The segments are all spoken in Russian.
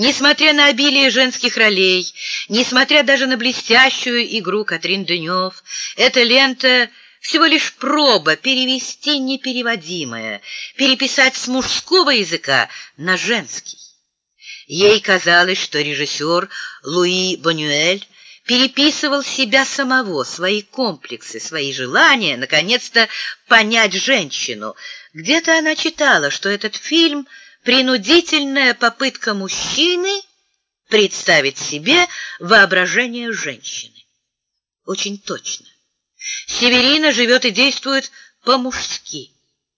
Несмотря на обилие женских ролей, несмотря даже на блестящую игру Катрин Дюнев, эта лента всего лишь проба перевести непереводимое, переписать с мужского языка на женский. Ей казалось, что режиссер Луи Бонюэль переписывал себя самого, свои комплексы, свои желания, наконец-то понять женщину. Где-то она читала, что этот фильм — принудительная попытка мужчины представить себе воображение женщины. Очень точно. Северина живет и действует по-мужски.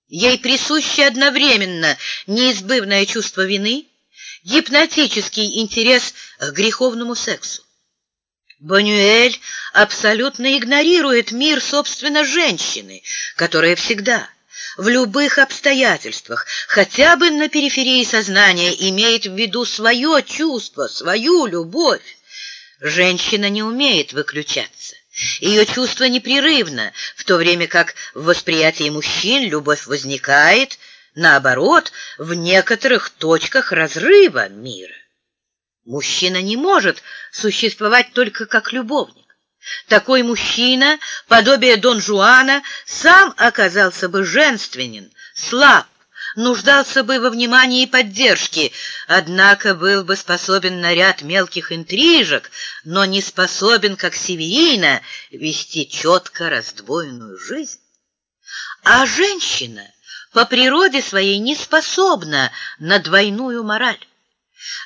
Ей присуще одновременно неизбывное чувство вины, гипнотический интерес к греховному сексу. Бонюэль абсолютно игнорирует мир, собственно, женщины, которая всегда в любых обстоятельствах, хотя бы на периферии сознания, имеет в виду свое чувство, свою любовь. Женщина не умеет выключаться. Ее чувство непрерывно, в то время как в восприятии мужчин любовь возникает, наоборот, в некоторых точках разрыва мира. Мужчина не может существовать только как любовник. Такой мужчина, подобие Дон Жуана, сам оказался бы женственен, слаб, нуждался бы во внимании и поддержке, однако был бы способен на ряд мелких интрижек, но не способен, как Северина, вести четко раздвоенную жизнь. А женщина по природе своей не способна на двойную мораль.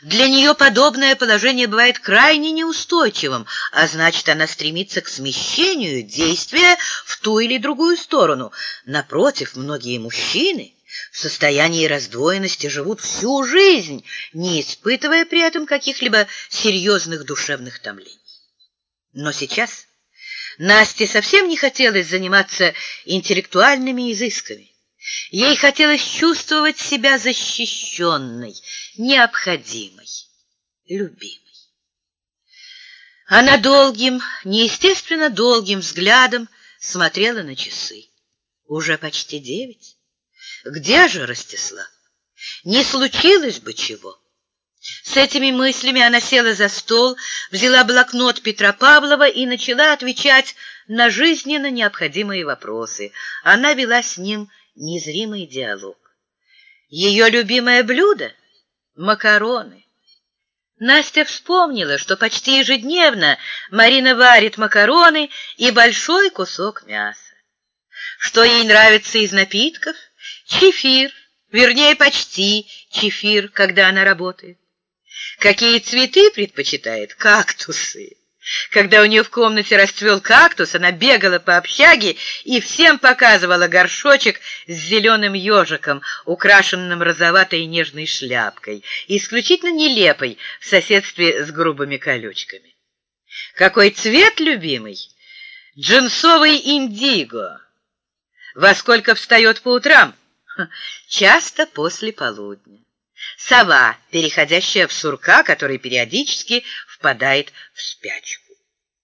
Для нее подобное положение бывает крайне неустойчивым, а значит, она стремится к смещению действия в ту или другую сторону. Напротив, многие мужчины в состоянии раздвоенности живут всю жизнь, не испытывая при этом каких-либо серьезных душевных томлений. Но сейчас Насте совсем не хотелось заниматься интеллектуальными изысками. Ей хотелось чувствовать себя защищенной, необходимой, любимой. Она долгим, неестественно долгим взглядом смотрела на часы. Уже почти девять. Где же Ростислав? Не случилось бы чего. С этими мыслями она села за стол, взяла блокнот Петра Павлова и начала отвечать на жизненно необходимые вопросы. Она вела с ним незримый диалог. Ее любимое блюдо — макароны. Настя вспомнила, что почти ежедневно Марина варит макароны и большой кусок мяса. Что ей нравится из напитков? Чефир, вернее, почти чефир, когда она работает. Какие цветы предпочитает? Кактусы. Когда у нее в комнате расцвел кактус, она бегала по общаге и всем показывала горшочек с зеленым ежиком, украшенным розоватой и нежной шляпкой, исключительно нелепой в соседстве с грубыми колючками. Какой цвет любимый? Джинсовый индиго. Во сколько встает по утрам? Часто после полудня. Сова, переходящая в сурка, который периодически впадает в спячку.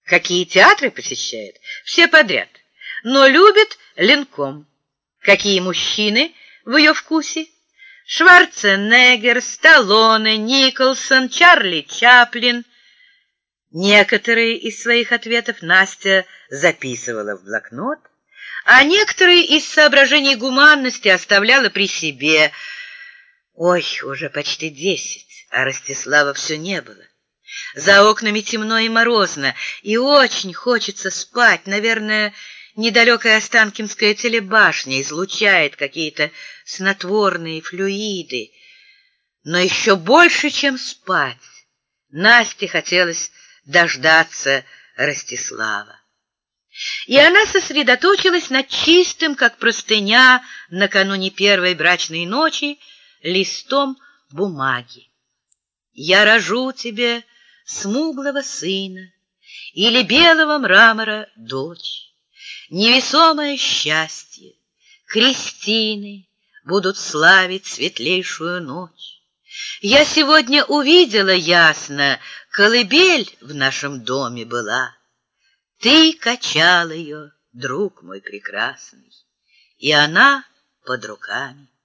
Какие театры посещает? Все подряд. Но любит ленком. Какие мужчины в ее вкусе? Шварценеггер, Сталлоне, Николсон, Чарли Чаплин. Некоторые из своих ответов Настя записывала в блокнот, а некоторые из соображений гуманности оставляла при себе. Ой, уже почти десять, а Ростислава все не было. За окнами темно и морозно, и очень хочется спать. Наверное, недалекая Останкинская телебашня излучает какие-то снотворные флюиды. Но еще больше, чем спать, Насте хотелось дождаться Ростислава. И она сосредоточилась над чистым, как простыня, накануне первой брачной ночи, листом бумаги. «Я рожу тебе смуглого сына или белого мрамора дочь. Невесомое счастье, крестины будут славить светлейшую ночь. Я сегодня увидела ясно, колыбель в нашем доме была. Ты качал ее, друг мой прекрасный, и она под руками.